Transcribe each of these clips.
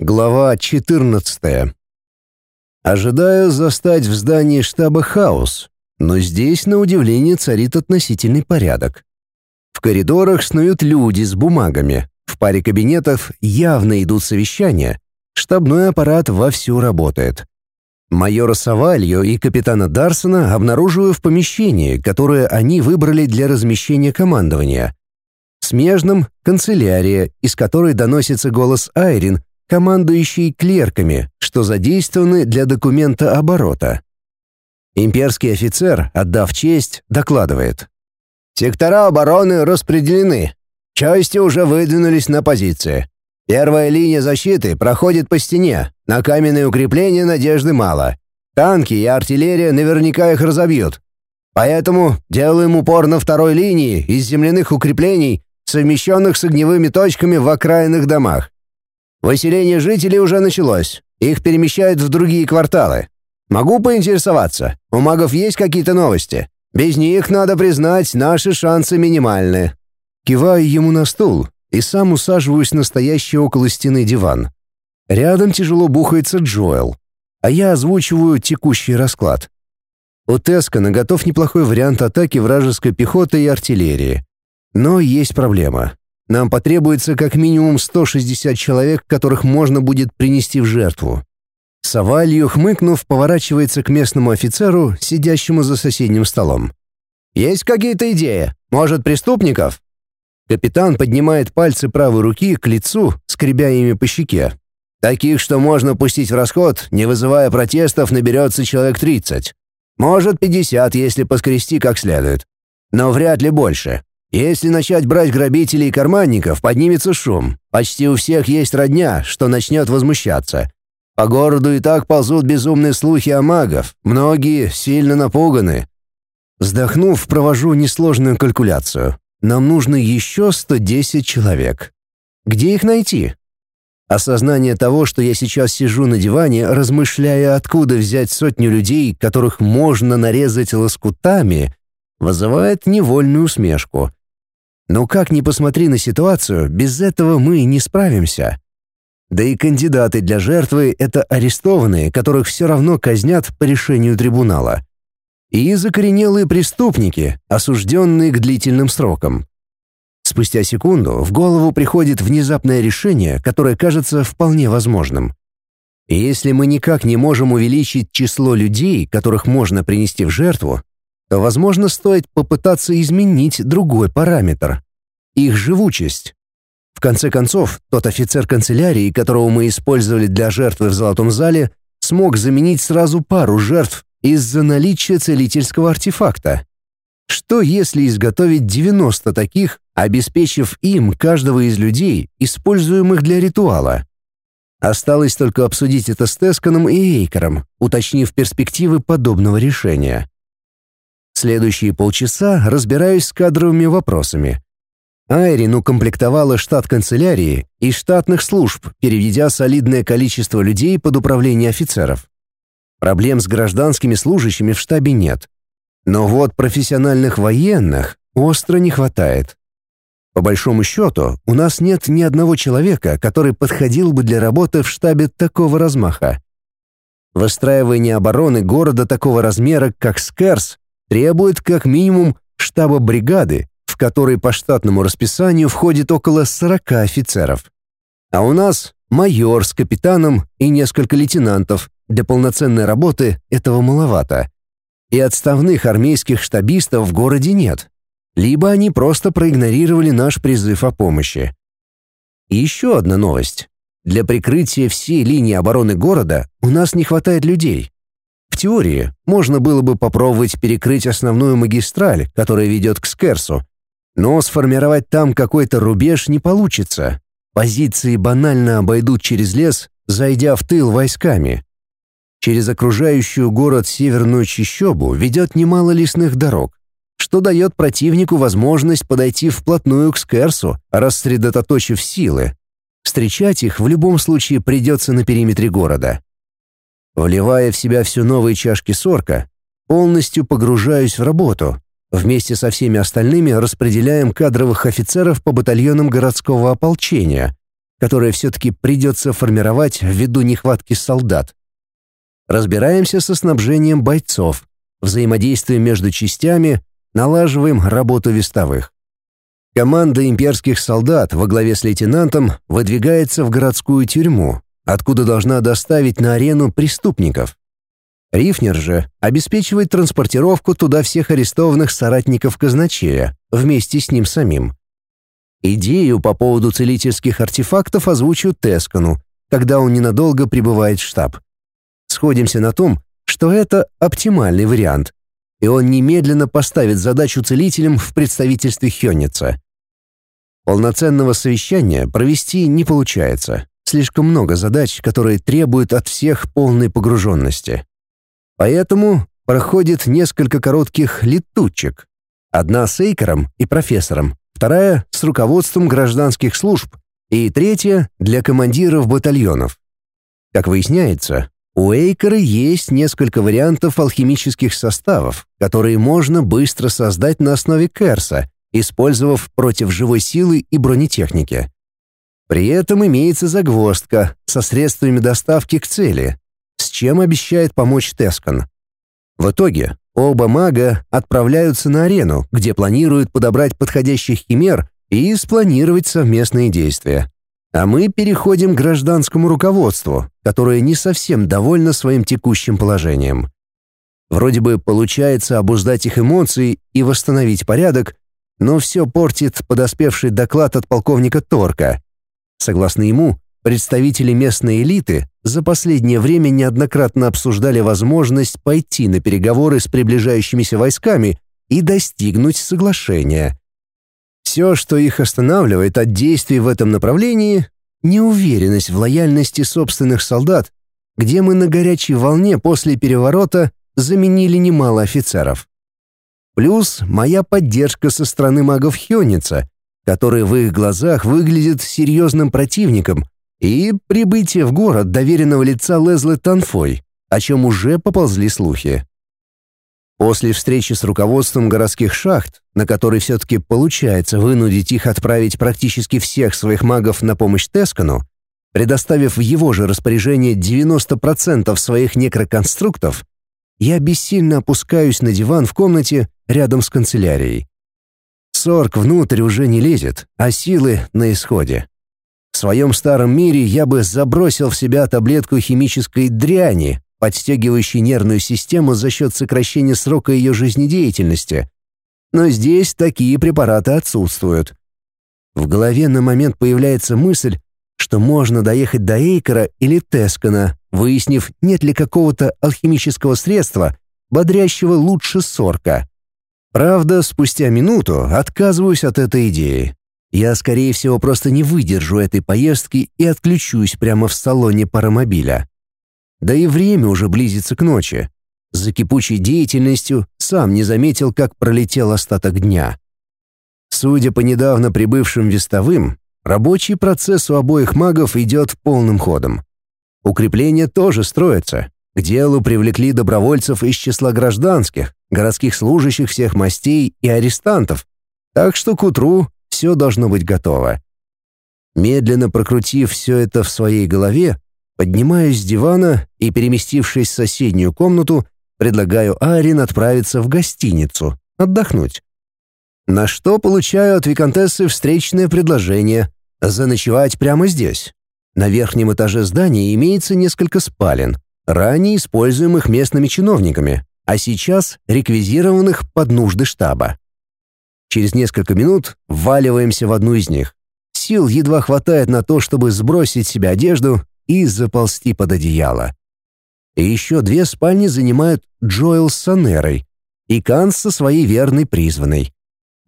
Глава 14. Ожидаю застать в здании штаба хаос, но здесь, на удивление, царит относительный порядок. В коридорах снуют люди с бумагами, в паре кабинетов явно идут совещания, штабной аппарат вовсю работает. Майора Савальо и капитана Дарсона обнаруживаю в помещении, которое они выбрали для размещения командования. Смежным — канцелярия, из которой доносится голос Айрин, командующий клерками, что задействованы для документа оборота. Имперский офицер, отдав честь, докладывает. «Сектора обороны распределены. Части уже выдвинулись на позиции. Первая линия защиты проходит по стене. На каменные укрепления надежды мало. Танки и артиллерия наверняка их разобьют. Поэтому делаем упор на второй линии из земляных укреплений, совмещенных с огневыми точками в окраинных домах. Выселение жителей уже началось. Их перемещают в другие кварталы. Могу поинтересоваться, у магов есть какие-то новости? Без них, надо признать, наши шансы минимальны». Киваю ему на стул и сам усаживаюсь на стоящий около стены диван. Рядом тяжело бухается Джоэл, а я озвучиваю текущий расклад. У Тескана готов неплохой вариант атаки вражеской пехоты и артиллерии. Но есть проблема. Нам потребуется как минимум 160 человек, которых можно будет принести в жертву. Савалью, хмыкнув, поворачивается к местному офицеру, сидящему за соседним столом. «Есть какие-то идеи? Может, преступников?» Капитан поднимает пальцы правой руки к лицу, скребя ими по щеке. «Таких, что можно пустить в расход, не вызывая протестов, наберется человек 30. Может, 50, если поскрести как следует. Но вряд ли больше. Если начать брать грабителей и карманников, поднимется шум. Почти у всех есть родня, что начнет возмущаться. По городу и так ползут безумные слухи о магов. Многие сильно напуганы. Вздохнув, провожу несложную калькуляцию. Нам нужно еще 110 человек. Где их найти? Осознание того, что я сейчас сижу на диване, размышляя, откуда взять сотню людей, которых можно нарезать лоскутами, вызывает невольную усмешку. Но как ни посмотри на ситуацию, без этого мы не справимся. Да и кандидаты для жертвы — это арестованные, которых все равно казнят по решению трибунала. И закоренелые преступники, осужденные к длительным срокам. Спустя секунду в голову приходит внезапное решение, которое кажется вполне возможным. Если мы никак не можем увеличить число людей, которых можно принести в жертву, то, возможно, стоит попытаться изменить другой параметр — их живучесть. В конце концов, тот офицер канцелярии, которого мы использовали для жертвы в Золотом зале, смог заменить сразу пару жертв из-за наличия целительского артефакта. Что если изготовить 90 таких, обеспечив им каждого из людей, используемых для ритуала? Осталось только обсудить это с Тесканом и Эйкером, уточнив перспективы подобного решения. Следующие полчаса разбираюсь с кадровыми вопросами. Айрин укомплектовала штат канцелярии и штатных служб, переведя солидное количество людей под управление офицеров. Проблем с гражданскими служащими в штабе нет. Но вот профессиональных военных остро не хватает. По большому счету, у нас нет ни одного человека, который подходил бы для работы в штабе такого размаха. Выстраивание обороны города такого размера, как Скерс, требует как минимум штаба бригады, в который по штатному расписанию входит около 40 офицеров. А у нас майор с капитаном и несколько лейтенантов. Для полноценной работы этого маловато. И отставных армейских штабистов в городе нет. Либо они просто проигнорировали наш призыв о помощи. И еще одна новость. Для прикрытия всей линии обороны города у нас не хватает людей теории можно было бы попробовать перекрыть основную магистраль, которая ведет к Скерсу, но сформировать там какой-то рубеж не получится. Позиции банально обойдут через лес, зайдя в тыл войсками. Через окружающую город северную чащобу ведет немало лесных дорог, что дает противнику возможность подойти вплотную к Скерсу, рассредоточив силы. Встречать их в любом случае придется на периметре города. Вливая в себя все новые чашки сорка, полностью погружаюсь в работу. Вместе со всеми остальными распределяем кадровых офицеров по батальонам городского ополчения. которое все-таки придется формировать ввиду нехватки солдат. Разбираемся со снабжением бойцов, взаимодействием между частями, налаживаем работу вестовых. Команда имперских солдат во главе с лейтенантом выдвигается в городскую тюрьму, откуда должна доставить на арену преступников. Рифнер же обеспечивает транспортировку туда всех арестованных соратников казначея вместе с ним самим. Идею по поводу целительских артефактов озвучу Тескану, когда он ненадолго прибывает в штаб. Сходимся на том, что это оптимальный вариант, и он немедленно поставит задачу целителям в представительстве Хённица. Полноценного совещания провести не получается. Слишком много задач, которые требуют от всех полной погруженности. Поэтому проходит несколько коротких летучек. Одна с Эйкером и профессором, вторая с руководством гражданских служб и третья для командиров батальонов. Как выясняется, у Эйкера есть несколько вариантов алхимических составов, которые можно быстро создать на основе Керса, использовав против живой силы и бронетехники. При этом имеется загвоздка со средствами доставки к цели, с чем обещает помочь Тескан. В итоге оба мага отправляются на арену, где планируют подобрать подходящих химер и спланировать совместные действия. А мы переходим к гражданскому руководству, которое не совсем довольно своим текущим положением. Вроде бы получается обуздать их эмоции и восстановить порядок, но все портит подоспевший доклад от полковника Торка. Согласно ему, Представители местной элиты за последнее время неоднократно обсуждали возможность пойти на переговоры с приближающимися войсками и достигнуть соглашения. Все, что их останавливает от действий в этом направлении — неуверенность в лояльности собственных солдат, где мы на горячей волне после переворота заменили немало офицеров. Плюс моя поддержка со стороны магов Хёница, который в их глазах выглядит серьезным противником — и прибытие в город доверенного лица Лезлы Танфой, о чем уже поползли слухи. После встречи с руководством городских шахт, на которой все-таки получается вынудить их отправить практически всех своих магов на помощь Тескану, предоставив в его же распоряжение 90% своих некроконструктов, я бессильно опускаюсь на диван в комнате рядом с канцелярией. Сорг внутрь уже не лезет, а силы на исходе. В своем старом мире я бы забросил в себя таблетку химической дряни, подстегивающей нервную систему за счет сокращения срока ее жизнедеятельности. Но здесь такие препараты отсутствуют. В голове на момент появляется мысль, что можно доехать до Эйкера или Тескана, выяснив, нет ли какого-то алхимического средства, бодрящего лучше сорка. Правда, спустя минуту отказываюсь от этой идеи. Я, скорее всего, просто не выдержу этой поездки и отключусь прямо в салоне паромобиля. Да и время уже близится к ночи. За кипучей деятельностью сам не заметил, как пролетел остаток дня. Судя по недавно прибывшим вестовым, рабочий процесс у обоих магов идет полным ходом. Укрепления тоже строятся. К делу привлекли добровольцев из числа гражданских, городских служащих всех мастей и арестантов. Так что к утру все должно быть готово. Медленно прокрутив все это в своей голове, поднимаюсь с дивана и, переместившись в соседнюю комнату, предлагаю Арин отправиться в гостиницу, отдохнуть. На что получаю от виконтессы встречное предложение заночевать прямо здесь. На верхнем этаже здания имеется несколько спален, ранее используемых местными чиновниками, а сейчас реквизированных под нужды штаба. Через несколько минут вваливаемся в одну из них. Сил едва хватает на то, чтобы сбросить с себя одежду и заползти под одеяло. И еще две спальни занимают Джоэл с Санерой и Канс со своей верной призванной.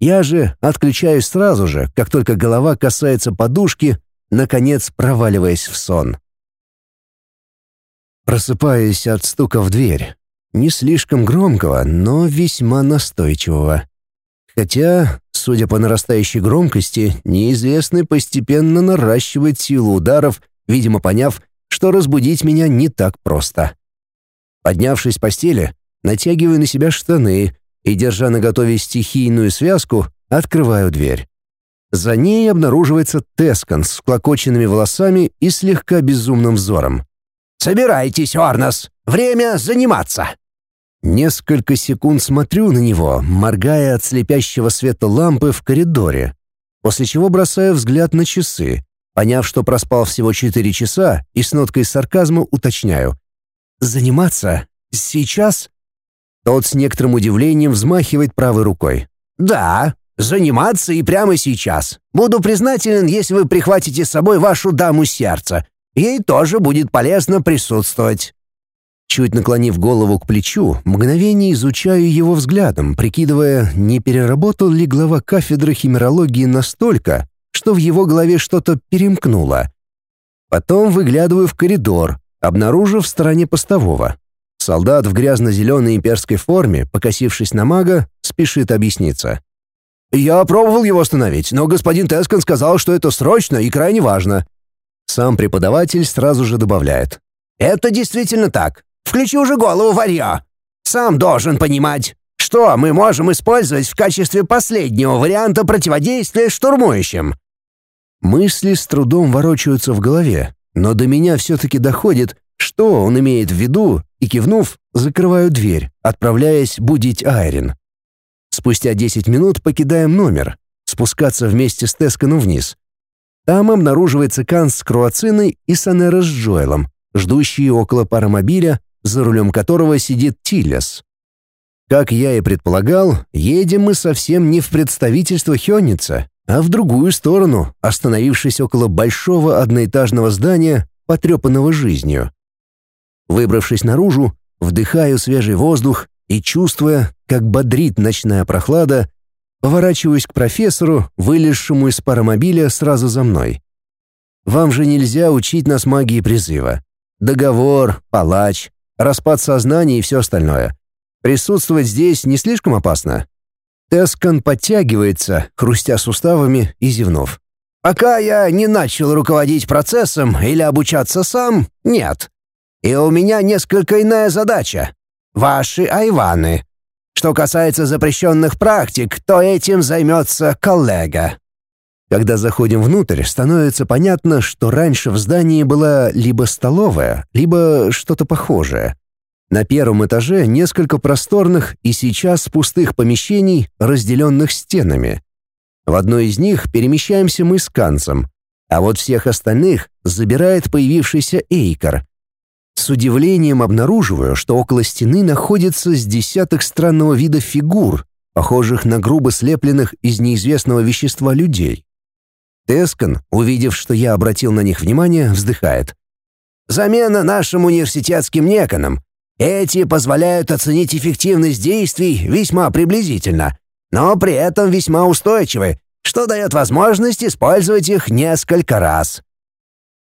Я же отключаюсь сразу же, как только голова касается подушки, наконец проваливаясь в сон. Просыпаюсь от стука в дверь. Не слишком громкого, но весьма настойчивого. Хотя, судя по нарастающей громкости, неизвестный постепенно наращивает силу ударов, видимо, поняв, что разбудить меня не так просто. Поднявшись с постели, натягиваю на себя штаны и, держа наготове стихийную связку, открываю дверь. За ней обнаруживается Тескан с клокоченными волосами и слегка безумным взором. «Собирайтесь, Орнос! Время заниматься!» Несколько секунд смотрю на него, моргая от слепящего света лампы в коридоре, после чего бросаю взгляд на часы, поняв, что проспал всего четыре часа, и с ноткой сарказма уточняю. «Заниматься? Сейчас?» Тот с некоторым удивлением взмахивает правой рукой. «Да, заниматься и прямо сейчас. Буду признателен, если вы прихватите с собой вашу даму сердца. Ей тоже будет полезно присутствовать». Чуть наклонив голову к плечу, мгновение изучаю его взглядом, прикидывая, не переработал ли глава кафедры химерологии настолько, что в его голове что-то перемкнуло. Потом выглядываю в коридор, обнаружив в стороне постового. Солдат в грязно-зеленой имперской форме, покосившись на мага, спешит объясниться. «Я пробовал его остановить, но господин Тескан сказал, что это срочно и крайне важно». Сам преподаватель сразу же добавляет. «Это действительно так. Включи уже голову, варьё. Сам должен понимать, что мы можем использовать в качестве последнего варианта противодействия штурмующим. Мысли с трудом ворочаются в голове, но до меня все-таки доходит, что он имеет в виду, и, кивнув, закрываю дверь, отправляясь будить Айрин. Спустя 10 минут покидаем номер, спускаться вместе с Тесканом вниз. Там обнаруживается Канс с Круациной и Санера с Джоэлом, ждущие около паромобиля, за рулем которого сидит Тиллес. Как я и предполагал, едем мы совсем не в представительство Хённица, а в другую сторону, остановившись около большого одноэтажного здания, потрепанного жизнью. Выбравшись наружу, вдыхаю свежий воздух и, чувствуя, как бодрит ночная прохлада, поворачиваюсь к профессору, вылезшему из паромобиля сразу за мной. «Вам же нельзя учить нас магии призыва. Договор, палач, распад сознания и все остальное. Присутствовать здесь не слишком опасно. Тескан подтягивается, хрустя суставами и зевнув. «Пока я не начал руководить процессом или обучаться сам, нет. И у меня несколько иная задача. Ваши айваны. Что касается запрещенных практик, то этим займется коллега». Когда заходим внутрь, становится понятно, что раньше в здании была либо столовая, либо что-то похожее. На первом этаже несколько просторных и сейчас пустых помещений, разделенных стенами. В одной из них перемещаемся мы с Канцем, а вот всех остальных забирает появившийся Эйкор. С удивлением обнаруживаю, что около стены находится с десяток странного вида фигур, похожих на грубо слепленных из неизвестного вещества людей. Тескан, увидев, что я обратил на них внимание, вздыхает. «Замена нашим университетским неконам. Эти позволяют оценить эффективность действий весьма приблизительно, но при этом весьма устойчивы, что дает возможность использовать их несколько раз».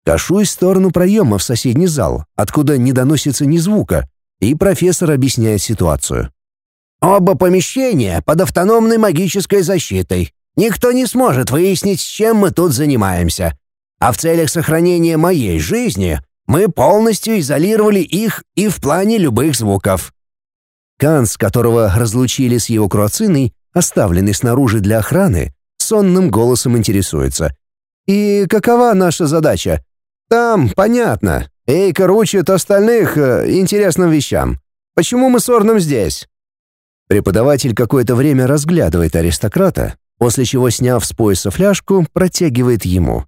Кашусь в сторону проема в соседний зал, откуда не доносится ни звука, и профессор объясняет ситуацию. «Оба помещения под автономной магической защитой. Никто не сможет выяснить, чем мы тут занимаемся. А в целях сохранения моей жизни мы полностью изолировали их и в плане любых звуков. Канс, которого разлучили с его круациной, оставленный снаружи для охраны, сонным голосом интересуется. «И какова наша задача?» «Там, понятно. Эйкер учит остальных э, интересным вещам. Почему мы с Орном здесь?» Преподаватель какое-то время разглядывает аристократа, после чего, сняв с пояса фляжку, протягивает ему.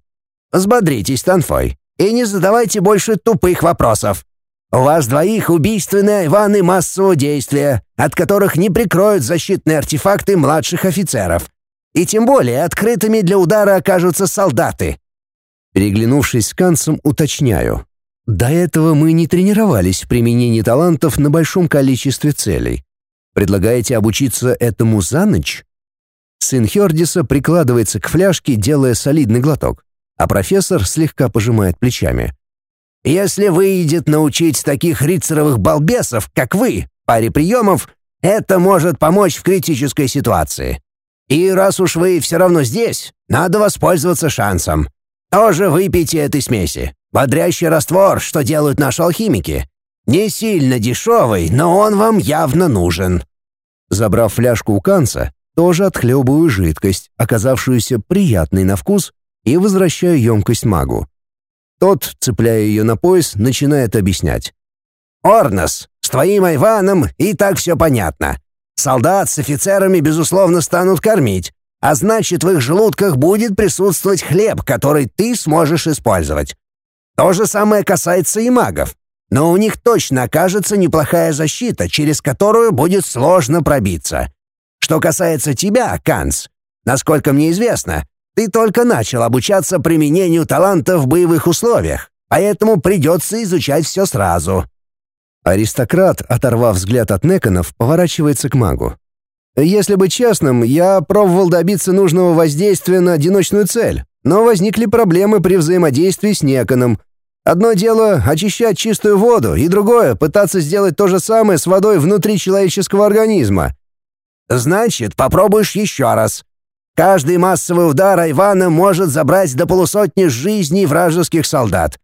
«Взбодритесь, Танфой, и не задавайте больше тупых вопросов. У вас двоих убийственные айваны массового действия, от которых не прикроют защитные артефакты младших офицеров. И тем более открытыми для удара окажутся солдаты». Переглянувшись с Канцем, уточняю. До этого мы не тренировались в применении талантов на большом количестве целей. Предлагаете обучиться этому за ночь? Сын Хердиса прикладывается к фляжке, делая солидный глоток, а профессор слегка пожимает плечами. «Если выйдет научить таких рицаровых балбесов, как вы, паре приемов, это может помочь в критической ситуации. И раз уж вы все равно здесь, надо воспользоваться шансом. Тоже выпейте этой смеси. Бодрящий раствор, что делают наши алхимики. Не сильно дешевый, но он вам явно нужен». Забрав фляжку у Канца, тоже отхлебываю жидкость, оказавшуюся приятной на вкус, и возвращаю емкость магу. Тот, цепляя ее на пояс, начинает объяснять. «Орнос, с твоим Айваном и так все понятно. Солдат с офицерами, безусловно, станут кормить, а значит, в их желудках будет присутствовать хлеб, который ты сможешь использовать. То же самое касается и магов. Но у них точно окажется неплохая защита, через которую будет сложно пробиться. Что касается тебя, Канц, насколько мне известно, ты только начал обучаться применению таланта в боевых условиях, поэтому придется изучать все сразу». Аристократ, оторвав взгляд от Неконов, поворачивается к магу. «Если быть честным, я пробовал добиться нужного воздействия на одиночную цель, но возникли проблемы при взаимодействии с Неконом. Одно дело — очищать чистую воду, и другое — пытаться сделать то же самое с водой внутри человеческого организма. Значит, попробуешь еще раз. Каждый массовый удар Айвана может забрать до полусотни жизней вражеских солдат.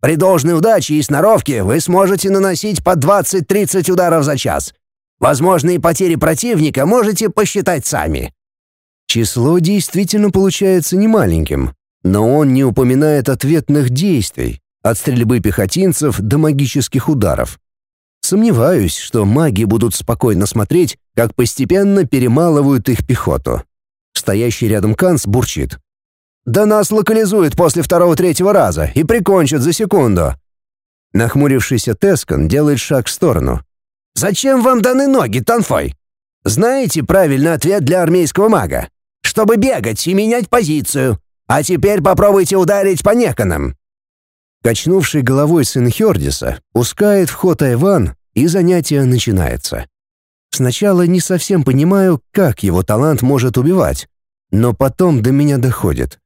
При должной удаче и сноровке вы сможете наносить по 20-30 ударов за час. Возможные потери противника можете посчитать сами. Число действительно получается немаленьким, но он не упоминает ответных действий, от стрельбы пехотинцев до магических ударов. Сомневаюсь, что маги будут спокойно смотреть, как постепенно перемалывают их пехоту. Стоящий рядом Канс бурчит. «Да нас локализуют после второго-третьего раза и прикончат за секунду». Нахмурившийся Тескан делает шаг в сторону. «Зачем вам даны ноги, Танфой? Знаете правильный ответ для армейского мага? Чтобы бегать и менять позицию. А теперь попробуйте ударить по неконам». Качнувший головой сын Хердиса пускает в ход Айван, и занятие начинается. Сначала не совсем понимаю, как его талант может убивать, но потом до меня доходит.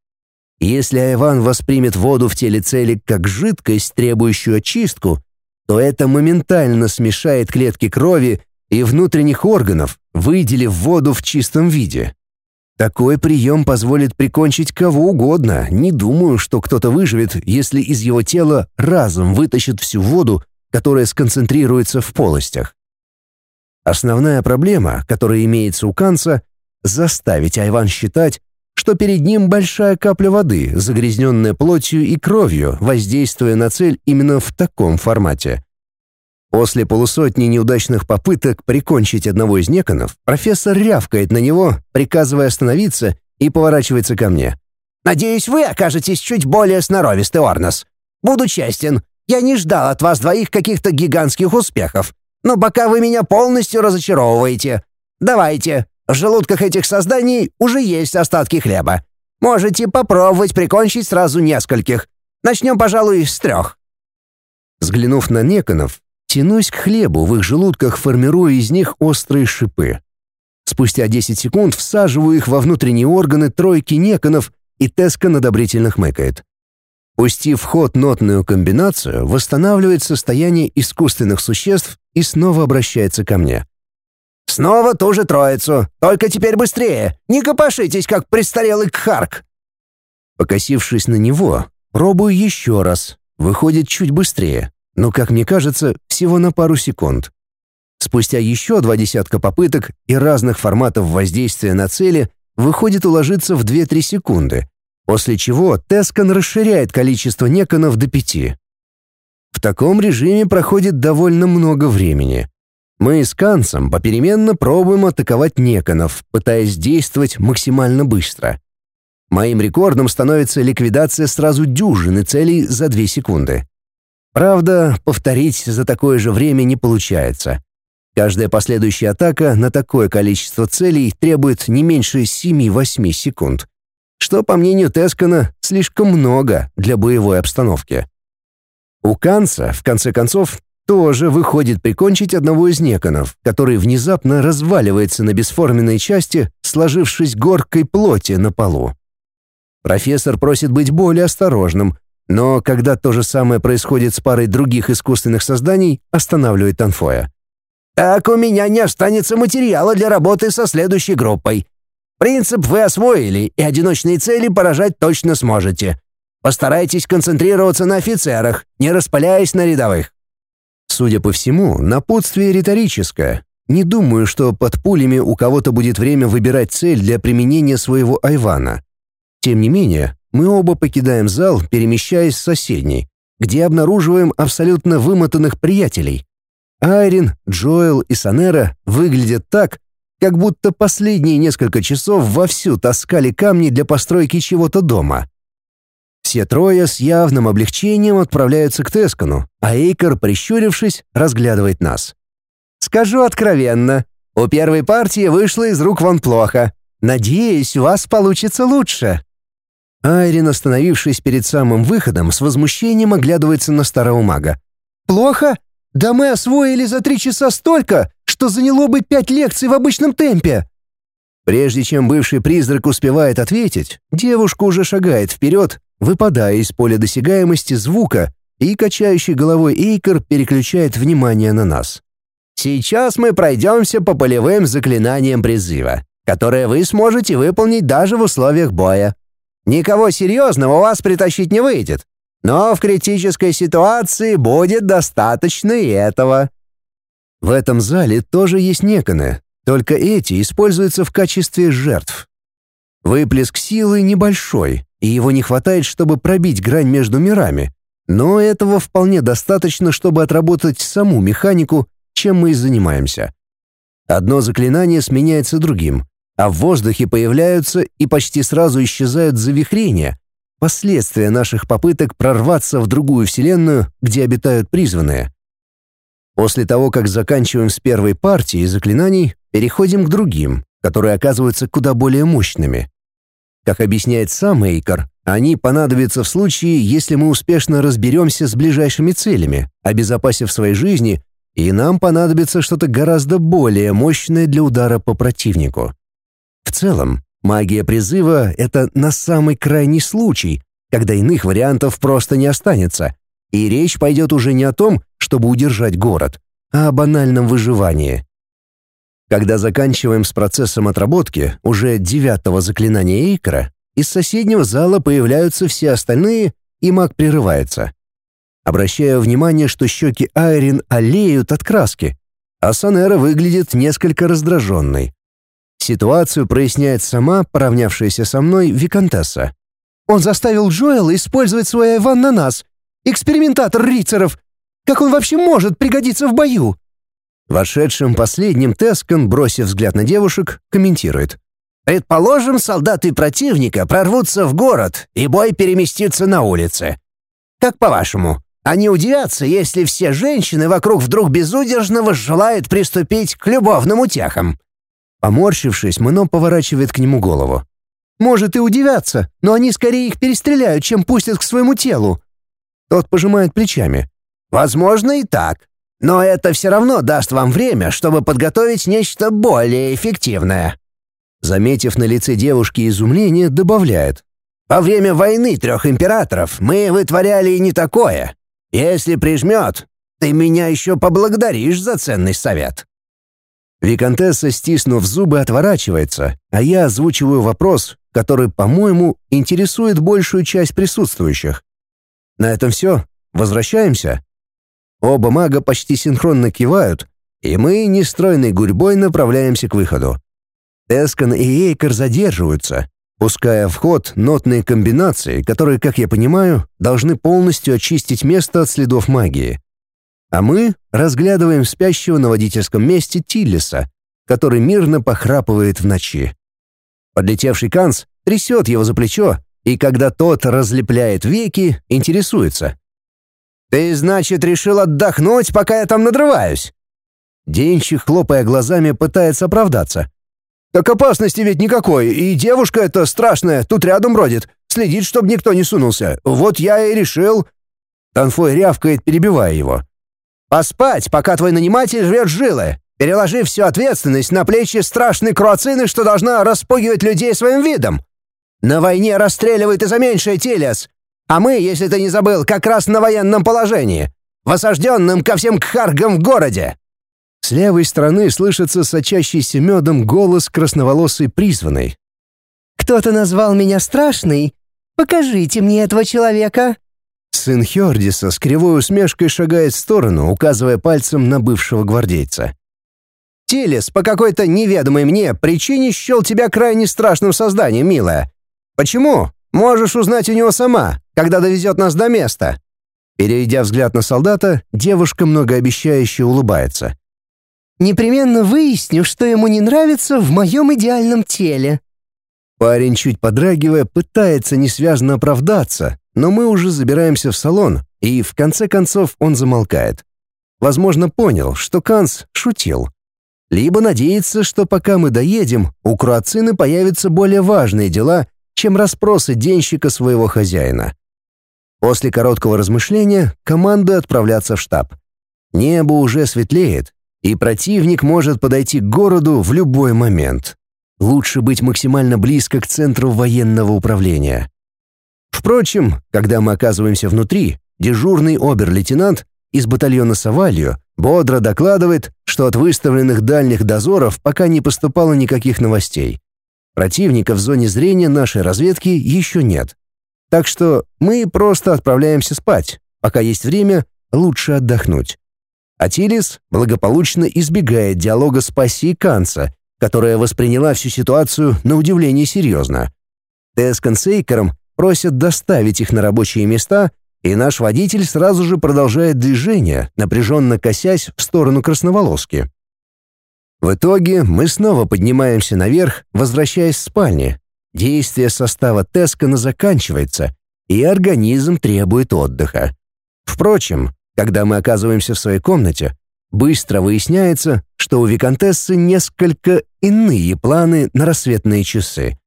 Если Айван воспримет воду в теле цели как жидкость, требующую очистку, то это моментально смешает клетки крови и внутренних органов, выделив воду в чистом виде. Такой прием позволит прикончить кого угодно. Не думаю, что кто-то выживет, если из его тела разом вытащат всю воду, которая сконцентрируется в полостях. Основная проблема, которая имеется у Канца, заставить Айван считать, что перед ним большая капля воды, загрязненная плотью и кровью, воздействуя на цель именно в таком формате. После полусотни неудачных попыток прикончить одного из неконов, профессор рявкает на него, приказывая остановиться, и поворачивается ко мне. «Надеюсь, вы окажетесь чуть более сноровистый, Орнос. Буду честен, я не ждал от вас двоих каких-то гигантских успехов. Но пока вы меня полностью разочаровываете. Давайте, в желудках этих созданий уже есть остатки хлеба. Можете попробовать прикончить сразу нескольких. Начнем, пожалуй, с трех». Взглянув на Неконов, тянусь к хлебу в их желудках, формируя из них острые шипы. Спустя 10 секунд всаживаю их во внутренние органы тройки Неконов, и Теска одобрительно хмыкает. Пустив в ход нотную комбинацию, восстанавливает состояние искусственных существ и снова обращается ко мне. «Снова ту же троицу, только теперь быстрее! Не копошитесь, как престарелый кхарк!» Покосившись на него, пробую еще раз. Выходит чуть быстрее, но, как мне кажется, всего на пару секунд. Спустя еще два десятка попыток и разных форматов воздействия на цели выходит уложиться в 2-3 секунды, после чего Тескан расширяет количество неконов до пяти. В таком режиме проходит довольно много времени. Мы с Кансом попеременно пробуем атаковать неконов, пытаясь действовать максимально быстро. Моим рекордом становится ликвидация сразу дюжины целей за две секунды. Правда, повторить за такое же время не получается. Каждая последующая атака на такое количество целей требует не меньше 7-8 секунд что, по мнению Тескана, слишком много для боевой обстановки. У Канца, в конце концов, тоже выходит прикончить одного из неконов, который внезапно разваливается на бесформенной части, сложившись горкой плоти на полу. Профессор просит быть более осторожным, но когда то же самое происходит с парой других искусственных созданий, останавливает Танфоя. «Так у меня не останется материала для работы со следующей группой. Принцип вы освоили, и одиночные цели поражать точно сможете. Постарайтесь концентрироваться на офицерах, не распыляясь на рядовых». Судя по всему, напутствие риторическое. Не думаю, что под пулями у кого-то будет время выбирать цель для применения своего айвана. Тем не менее, мы оба покидаем зал, перемещаясь в соседний, где обнаруживаем абсолютно вымотанных приятелей. Айрин, Джоэл и Санера выглядят так, как будто последние несколько часов вовсю таскали камни для постройки чего-то дома. Все трое с явным облегчением отправляются к Тескану, а Эйкер, прищурившись, разглядывает нас. «Скажу откровенно, у первой партии вышло из рук вон плохо. Надеюсь, у вас получится лучше». Айрин, остановившись перед самым выходом, с возмущением оглядывается на старого мага. «Плохо? Да мы освоили за три часа столько, что заняло бы пять лекций в обычном темпе!» Прежде чем бывший призрак успевает ответить, девушка уже шагает вперед, выпадая из поля досягаемости звука, и качающий головой Эйкер переключает внимание на нас. «Сейчас мы пройдемся по полевым заклинаниям призыва, которые вы сможете выполнить даже в условиях боя. Никого серьезного у вас притащить не выйдет, но в критической ситуации будет достаточно и этого. В этом зале тоже есть неконы, только эти используются в качестве жертв. Выплеск силы небольшой, и его не хватает, чтобы пробить грань между мирами, но этого вполне достаточно, чтобы отработать саму механику, чем мы и занимаемся. Одно заклинание сменяется другим, а в воздухе появляются и почти сразу исчезают завихрения, последствия наших попыток прорваться в другую вселенную, где обитают призванные. После того, как заканчиваем с первой партией заклинаний, переходим к другим, которые оказываются куда более мощными. Как объясняет сам Эйкер, они понадобятся в случае, если мы успешно разберемся с ближайшими целями, обезопасив свои жизни, и нам понадобится что-то гораздо более мощное для удара по противнику. В целом, магия призыва — это на самый крайний случай, когда иных вариантов просто не останется, и речь пойдет уже не о том, чтобы удержать город, а о банальном выживании. Когда заканчиваем с процессом отработки уже девятого заклинания Эйкера, из соседнего зала появляются все остальные, и маг прерывается. Обращаю внимание, что щеки Айрин олеют от краски, а Санера выглядит несколько раздраженной. Ситуацию проясняет сама, поравнявшаяся со мной, Викантесса. «Он заставил Джоэла использовать свой Айван на нас. Экспериментатор Рицеров. Как он вообще может пригодиться в бою?» Вошедшим последним Тескан, бросив взгляд на девушек, комментирует. «Предположим, солдаты противника прорвутся в город, и бой переместится на улицы. Как по-вашему, они удивятся, если все женщины вокруг вдруг безудержно возжелают приступить к любовным утехам?» Поморщившись, Мано поворачивает к нему голову. «Может и удивятся, но они скорее их перестреляют, чем пустят к своему телу». Тот пожимает плечами. Возможно и так. Но это все равно даст вам время, чтобы подготовить нечто более эффективное. Заметив на лице девушки изумление, добавляет. Во время войны трех императоров мы вытворяли и не такое. Если прижмет, ты меня еще поблагодаришь за ценный совет. Викантесса, стиснув зубы, отворачивается, а я озвучиваю вопрос, который, по-моему, интересует большую часть присутствующих. На этом все. Возвращаемся. Оба мага почти синхронно кивают, и мы нестройной гурьбой направляемся к выходу. Эскан и Эйкер задерживаются, пуская в ход нотные комбинации, которые, как я понимаю, должны полностью очистить место от следов магии. А мы разглядываем спящего на водительском месте Тиллиса, который мирно похрапывает в ночи. Подлетевший Канс трясет его за плечо, и когда тот разлепляет веки, интересуется. «Ты, значит, решил отдохнуть, пока я там надрываюсь?» Денщик, хлопая глазами, пытается оправдаться. «Так опасности ведь никакой, и девушка эта страшная тут рядом бродит, следит, чтобы никто не сунулся. Вот я и решил...» Танфой рявкает, перебивая его. «Поспать, пока твой наниматель жрет жилы, переложив всю ответственность на плечи страшной круацины, что должна распугивать людей своим видом. На войне расстреливают и за меньшее телес, а мы, если ты не забыл, как раз на военном положении, в осажденном ко всем кхаргам в городе». С левой стороны слышится сочащийся медом голос красноволосой призванной. «Кто-то назвал меня страшной? Покажите мне этого человека!» Сын Хердиса с кривой усмешкой шагает в сторону, указывая пальцем на бывшего гвардейца. Тилис по какой-то неведомой мне причине счел тебя крайне страшным созданием, милая. Почему? Можешь узнать у него сама, когда довезет нас до места». Переведя взгляд на солдата, девушка многообещающе улыбается. «Непременно выясню, что ему не нравится в моем идеальном теле». Парень, чуть подрагивая, пытается несвязно оправдаться, но мы уже забираемся в салон, и в конце концов он замолкает. Возможно, понял, что Канс шутил. Либо надеется, что пока мы доедем, у Круацины появятся более важные дела, чем расспросы денщика своего хозяина. После короткого размышления команды отправляться в штаб. Небо уже светлеет, и противник может подойти к городу в любой момент. Лучше быть максимально близко к центру военного управления. Впрочем, когда мы оказываемся внутри, дежурный обер-лейтенант из батальона Савалью бодро докладывает, что от выставленных дальних дозоров пока не поступало никаких новостей. Противника в зоне зрения нашей разведки еще нет. Так что мы просто отправляемся спать. Пока есть время, лучше отдохнуть. Атилис благополучно избегает диалога с пассией Канца которая восприняла всю ситуацию на удивление серьезно. Тескан с Эйкером просят доставить их на рабочие места, и наш водитель сразу же продолжает движение, напряженно косясь в сторону красноволоски. В итоге мы снова поднимаемся наверх, возвращаясь в спальне. Действие состава Тескана заканчивается, и организм требует отдыха. Впрочем, когда мы оказываемся в своей комнате, Быстро выясняется, что у виконтессы несколько иные планы на рассветные часы.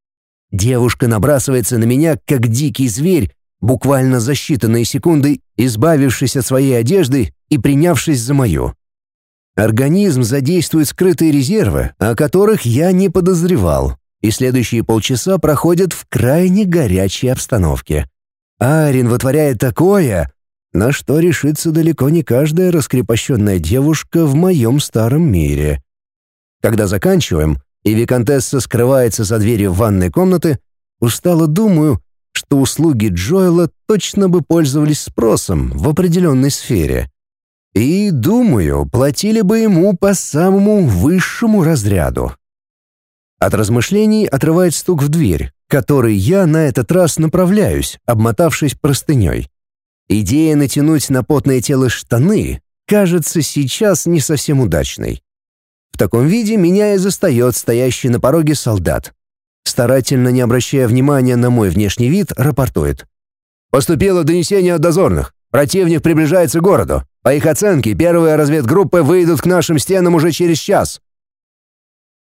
Девушка набрасывается на меня, как дикий зверь, буквально за считанные секунды избавившись от своей одежды и принявшись за мою. Организм задействует скрытые резервы, о которых я не подозревал, и следующие полчаса проходят в крайне горячей обстановке. Арин вытворяет такое, на что решится далеко не каждая раскрепощенная девушка в моем старом мире. Когда заканчиваем, и Викантесса скрывается за дверью ванной комнаты, устало думаю, что услуги Джоэла точно бы пользовались спросом в определенной сфере. И, думаю, платили бы ему по самому высшему разряду. От размышлений отрывает стук в дверь, который я на этот раз направляюсь, обмотавшись простыней. Идея натянуть на потное тело штаны кажется сейчас не совсем удачной. В таком виде меня и застает стоящий на пороге солдат. Старательно не обращая внимания на мой внешний вид, рапортует. «Поступило донесение от дозорных. Противник приближается к городу. По их оценке, первые разведгруппы выйдут к нашим стенам уже через час.